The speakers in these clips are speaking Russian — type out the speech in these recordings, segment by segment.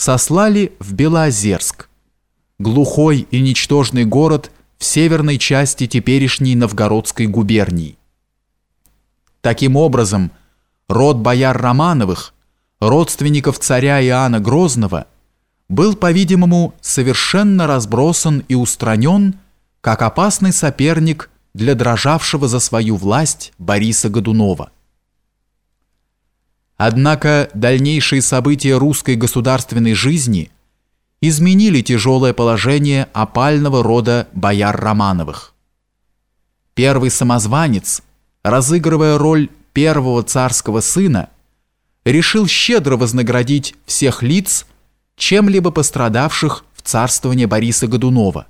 сослали в Белоозерск, глухой и ничтожный город в северной части теперешней Новгородской губернии. Таким образом, род бояр Романовых, родственников царя Иоанна Грозного, был, по-видимому, совершенно разбросан и устранен, как опасный соперник для дрожавшего за свою власть Бориса Годунова. Однако дальнейшие события русской государственной жизни изменили тяжелое положение опального рода бояр Романовых. Первый самозванец, разыгрывая роль первого царского сына, решил щедро вознаградить всех лиц, чем-либо пострадавших в царствовании Бориса Годунова,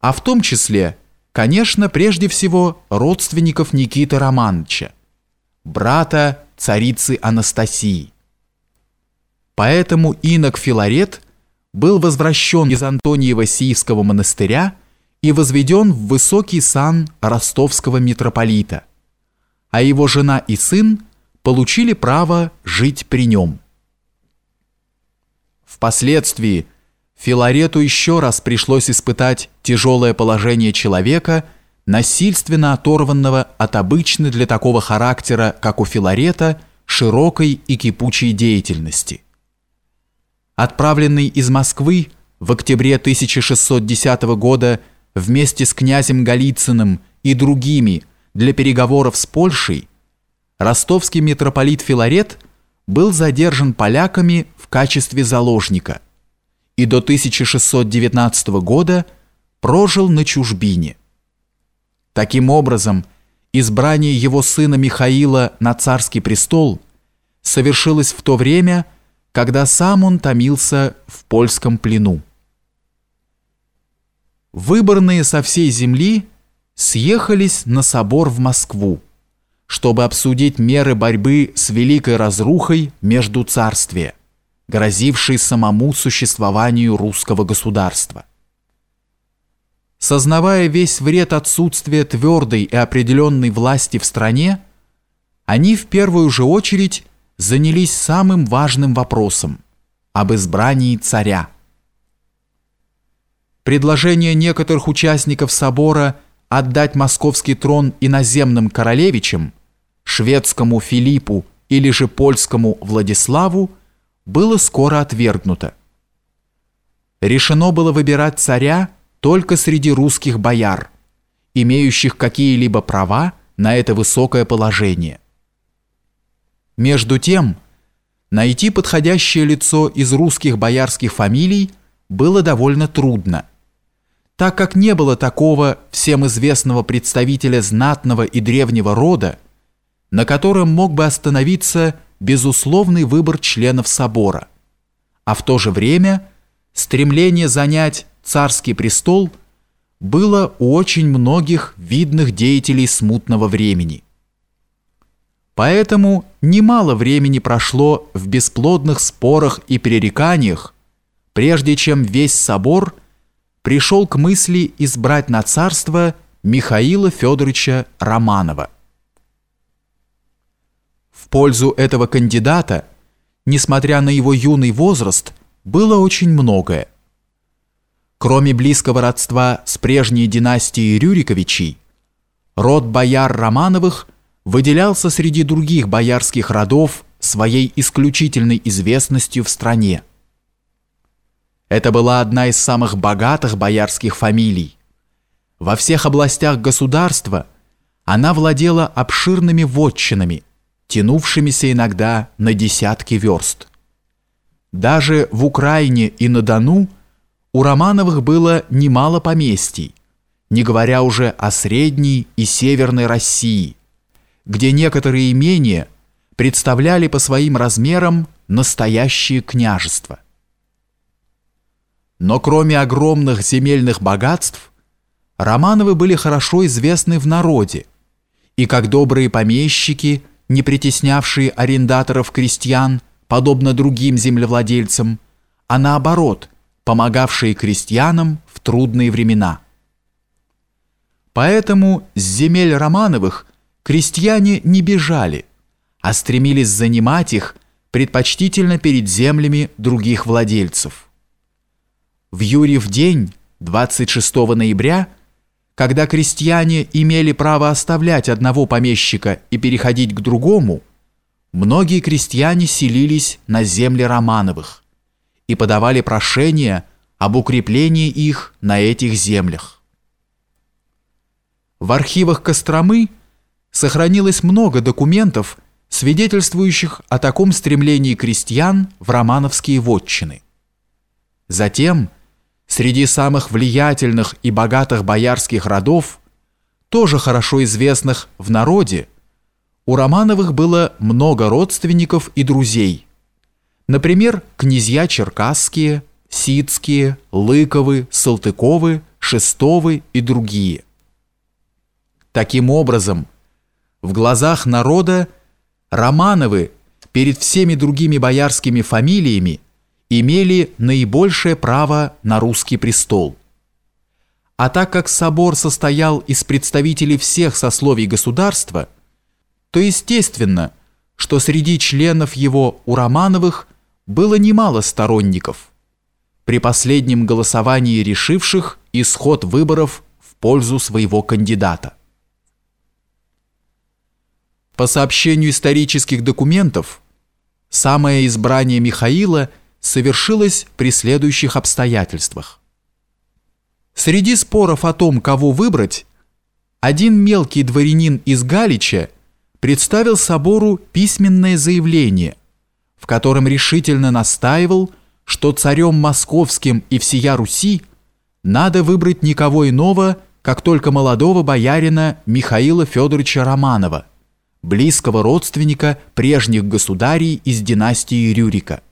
а в том числе, конечно, прежде всего родственников Никиты Романовича, брата царицы Анастасии. Поэтому инок Филарет был возвращен из Антониева Сиевского монастыря и возведен в высокий сан ростовского митрополита, а его жена и сын получили право жить при нем. Впоследствии Филарету еще раз пришлось испытать тяжелое положение человека – насильственно оторванного от обычной для такого характера, как у Филарета, широкой и кипучей деятельности. Отправленный из Москвы в октябре 1610 года вместе с князем Голицыным и другими для переговоров с Польшей, ростовский митрополит Филарет был задержан поляками в качестве заложника и до 1619 года прожил на чужбине. Таким образом, избрание его сына Михаила на царский престол совершилось в то время, когда сам он томился в польском плену. Выборные со всей земли съехались на собор в Москву, чтобы обсудить меры борьбы с великой разрухой между царствия, грозившей самому существованию русского государства. Сознавая весь вред отсутствия твердой и определенной власти в стране, они в первую же очередь занялись самым важным вопросом – об избрании царя. Предложение некоторых участников собора отдать московский трон иноземным королевичам, шведскому Филиппу или же польскому Владиславу, было скоро отвергнуто. Решено было выбирать царя – только среди русских бояр, имеющих какие-либо права на это высокое положение. Между тем, найти подходящее лицо из русских боярских фамилий было довольно трудно, так как не было такого всем известного представителя знатного и древнего рода, на котором мог бы остановиться безусловный выбор членов собора, а в то же время стремление занять царский престол было у очень многих видных деятелей смутного времени. Поэтому немало времени прошло в бесплодных спорах и пререканиях, прежде чем весь собор пришел к мысли избрать на царство Михаила Федоровича Романова. В пользу этого кандидата, несмотря на его юный возраст, было очень многое. Кроме близкого родства с прежней династией Рюриковичей, род бояр Романовых выделялся среди других боярских родов своей исключительной известностью в стране. Это была одна из самых богатых боярских фамилий. Во всех областях государства она владела обширными вотчинами, тянувшимися иногда на десятки верст. Даже в Украине и на Дону – у Романовых было немало поместий, не говоря уже о Средней и Северной России, где некоторые имения представляли по своим размерам настоящее княжество. Но кроме огромных земельных богатств, Романовы были хорошо известны в народе, и как добрые помещики, не притеснявшие арендаторов-крестьян, подобно другим землевладельцам, а наоборот, помогавшие крестьянам в трудные времена. Поэтому с земель Романовых крестьяне не бежали, а стремились занимать их предпочтительно перед землями других владельцев. В Юрьев день, 26 ноября, когда крестьяне имели право оставлять одного помещика и переходить к другому, многие крестьяне селились на земле Романовых и подавали прошение об укреплении их на этих землях. В архивах Костромы сохранилось много документов, свидетельствующих о таком стремлении крестьян в романовские вотчины. Затем, среди самых влиятельных и богатых боярских родов, тоже хорошо известных в народе, у Романовых было много родственников и друзей. Например, князья Черкасские, Сицкие, Лыковы, Салтыковы, Шестовы и другие. Таким образом, в глазах народа Романовы перед всеми другими боярскими фамилиями имели наибольшее право на русский престол. А так как собор состоял из представителей всех сословий государства, то естественно, что среди членов его у Романовых было немало сторонников, при последнем голосовании решивших исход выборов в пользу своего кандидата. По сообщению исторических документов, самое избрание Михаила совершилось при следующих обстоятельствах. Среди споров о том, кого выбрать, один мелкий дворянин из Галича представил собору письменное заявление, в котором решительно настаивал, что царем московским и всея Руси надо выбрать никого иного, как только молодого боярина Михаила Федоровича Романова – близкого родственника прежних государей из династии Рюрика –